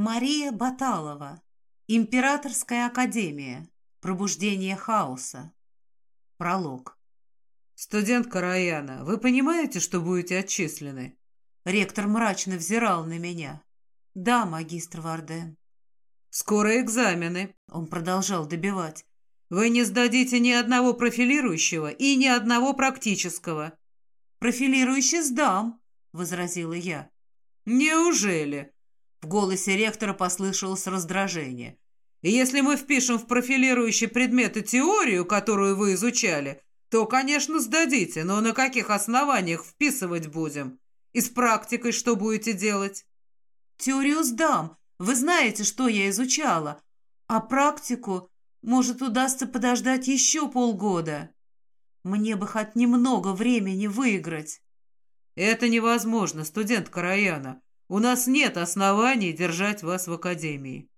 Мария Баталова. Императорская академия. Пробуждение хаоса. Пролог. «Студентка Раяна, вы понимаете, что будете отчислены?» Ректор мрачно взирал на меня. «Да, магистр Варден». «Скоро экзамены», — он продолжал добивать. «Вы не сдадите ни одного профилирующего и ни одного практического». «Профилирующий сдам», — возразила я. «Неужели?» В голосе ректора послышалось раздражение. «Если мы впишем в профилирующие предметы теорию, которую вы изучали, то, конечно, сдадите, но на каких основаниях вписывать будем? И с практикой что будете делать?» «Теорию сдам. Вы знаете, что я изучала. А практику, может, удастся подождать еще полгода. Мне бы хоть немного времени выиграть». «Это невозможно, студент Караяна. У нас нет оснований держать вас в академии».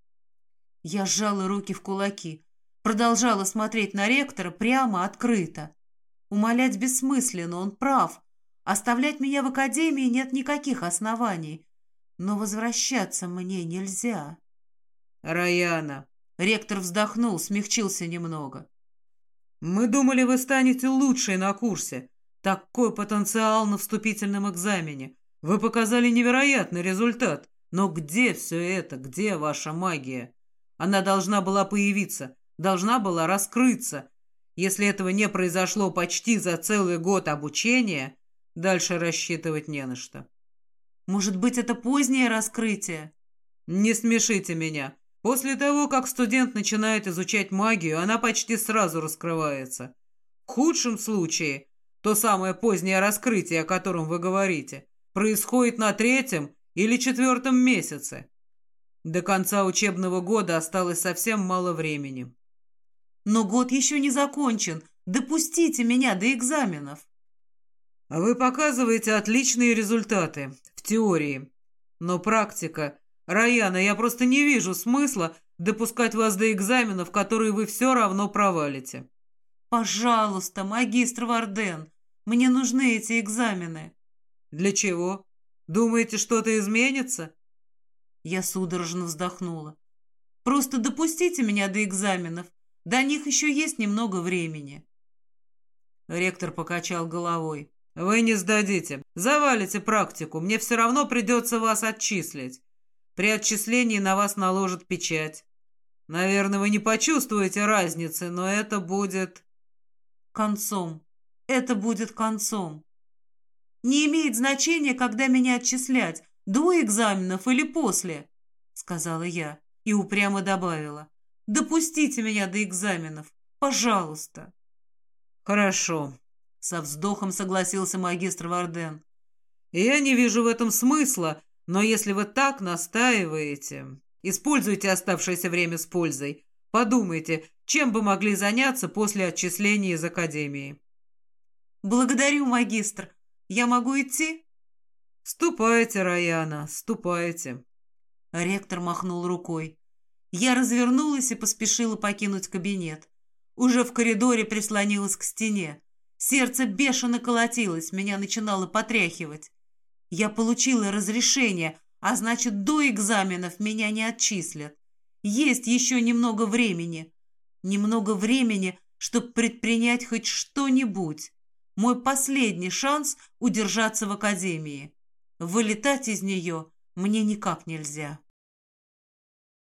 Я сжала руки в кулаки, продолжала смотреть на ректора прямо, открыто. Умолять бессмысленно, он прав. Оставлять меня в академии нет никаких оснований. Но возвращаться мне нельзя. «Раяна!» Ректор вздохнул, смягчился немного. «Мы думали, вы станете лучшей на курсе. Такой потенциал на вступительном экзамене. Вы показали невероятный результат. Но где все это? Где ваша магия? Она должна была появиться, должна была раскрыться. Если этого не произошло почти за целый год обучения, дальше рассчитывать не на что. Может быть, это позднее раскрытие? Не смешите меня. После того, как студент начинает изучать магию, она почти сразу раскрывается. В худшем случае, то самое позднее раскрытие, о котором вы говорите, происходит на третьем или четвертом месяце. До конца учебного года осталось совсем мало времени. Но год еще не закончен. Допустите меня до экзаменов. Вы показываете отличные результаты в теории. Но практика... Раяна, я просто не вижу смысла допускать вас до экзаменов, которые вы все равно провалите. Пожалуйста, магистр Варден, мне нужны эти экзамены. Для чего? Думаете, что-то изменится? Я судорожно вздохнула. Просто допустите меня до экзаменов. До них еще есть немного времени. Ректор покачал головой. Вы не сдадите. Завалите практику. Мне все равно придется вас отчислить. При отчислении на вас наложат печать. Наверное, вы не почувствуете разницы, но это будет... Концом. Это будет концом. Не имеет значения, когда меня отчислять, до экзаменов или после, сказала я и упрямо добавила. Допустите меня до экзаменов, пожалуйста. Хорошо, со вздохом согласился магистр Варден. Я не вижу в этом смысла, но если вы так настаиваете, используйте оставшееся время с пользой. Подумайте, чем бы могли заняться после отчисления из академии. Благодарю, магистр. Я могу идти?» «Ступайте, Раяна, ступайте». Ректор махнул рукой. Я развернулась и поспешила покинуть кабинет. Уже в коридоре прислонилась к стене. Сердце бешено колотилось, меня начинало потряхивать. Я получила разрешение, а значит, до экзаменов меня не отчислят. Есть еще немного времени. Немного времени, чтобы предпринять хоть что-нибудь. Мой последний шанс удержаться в академии. Вылетать из нее мне никак нельзя.